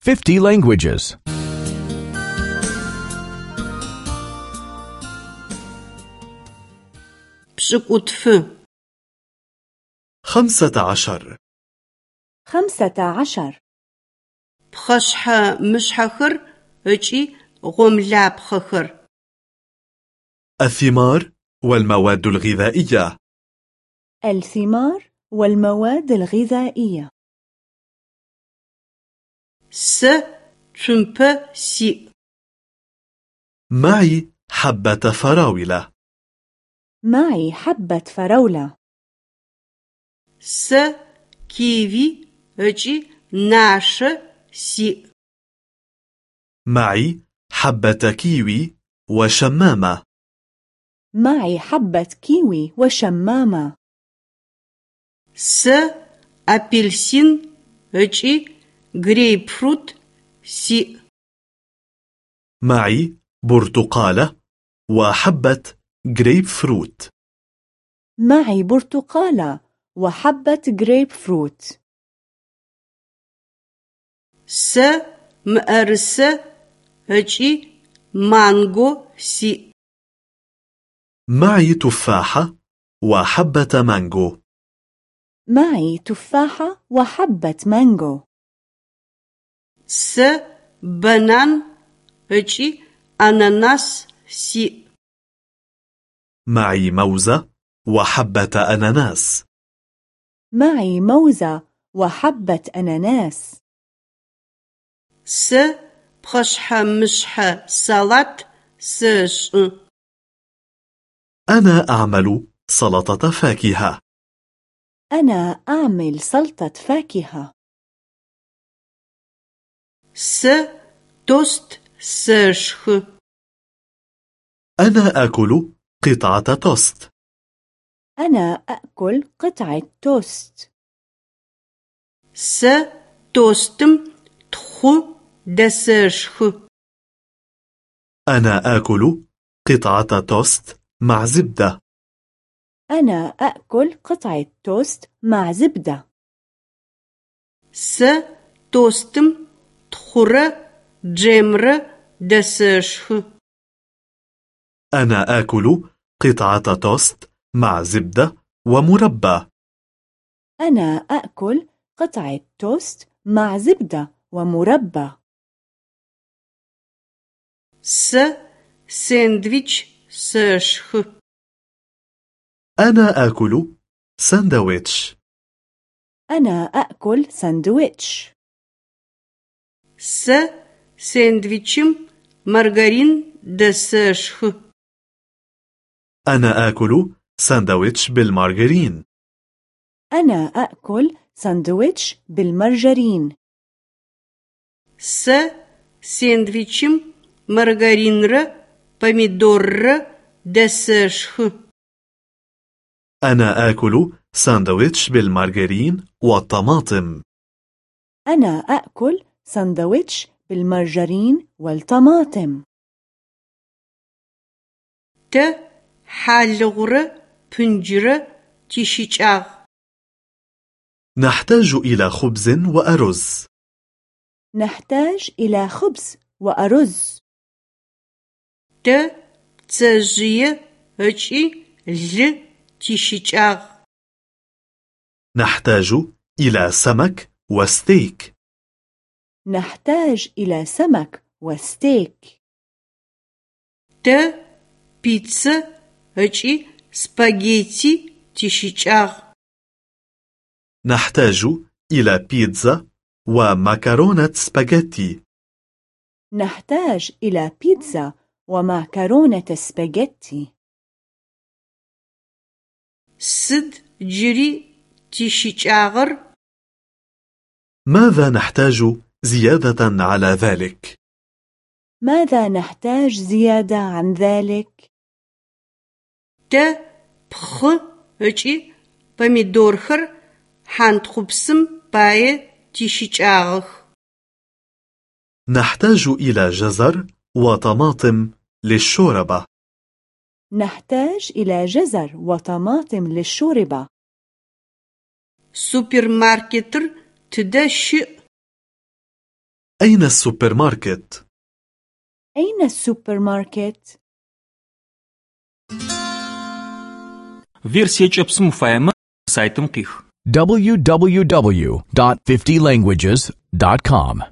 50 languages. 'Pş'ık'utfı خمسة عشر خمسة عشر пхъэшъхьэ мышъхьэхэр ыкӏи гъомлапхъэхэр الثمار والمواد الغذائية الثمار والمواد الغذائية сэ цумпэ сиӏ معي حبة فراولة معي حبة فراولة сэ киви ыкӏи нашэ сиӏ معي حبة كيوي وشمامة معي حبة كيوي وشمامة сэ апельсин ыкӏи грейпфрут сиӏ معي برتقالة وحبة جريب فروت معي برتقالة وحبة جريب فروت Сэ мыӏэрысэ ыкӏи манго сиӏ معي تفاحة وحبة مانجو معي تفاحة وحبة مانجو сэ банан ыкӏи ананас сиӏ معي موزة وحبة أناناس معي موزة وحبة أناناس сэ пхъэшъхьэ-мышъхьэ салат сэшӏы أنا أعمل سلطة فاكهة أنا أعمل سلطة فاكهة сэ тост сэшхы أنا آكل قطعة توست أنا أأكل قطعة توست сэ тостым тхъу дэсэшхы أنا آكل قطعة توست مع زبدة أنا أأكل قطعة توست مع زبدة сэ тостым тхъурэ джемрэ дэсэшхы أنا آكل قطعة توست مع زبدة ومربى أنا أأكل قطعة توست مع زبدة ومربى сэ сэндвич сэшхы أنا آكل ساندويتش أنا أأكل ساندويتش сэ сэндвичым маргарин дэсэшхы أنا آكل ساندويتش بالمارغرين أنا أأكل ساندويتش بالمرجرين сэ сэндвичым маргаринрэ помидоррэ дэсэшхы أنا آكل ساندويتش بالمارغرين والطماطم أنا أأكل ساندويتش بالمرجرين والطماطم. ت حالغر بنجر تشيشاغ نحتاج إلى خبز وأرز نحتاج إلى خبز وأرز ت تزي هجي ل تشيشاغ نحتاج إلى سمك وستيك نحتاج إلى سمك وستيك. тэ пиццэ ыкӏи спагетти тищыкӏагъ نحتاج إلى بيتزا ومكرونة سباجيتي نحتاج إلى بيتزا ومكرونة سباجيتي сыд джыри тищыкӏагъэр ماذا نحتاج زيادة على ذلك. ماذا نحتاج زيادة عن ذلك؟ دە پخە ئەچی پەمیدۆرخەر حانتخبسم باي تیشیچاغخ نحتاج إلى جزر وطماطم للشوربة. نحتاج إلى جزر وطماطم للشوربة. سوبر ماركتر تدشئ أين السوبر ماركت؟ أين السوبر ماركت؟ Версия КӀэпсым уфаемэ сайтым къих. www.50languages.com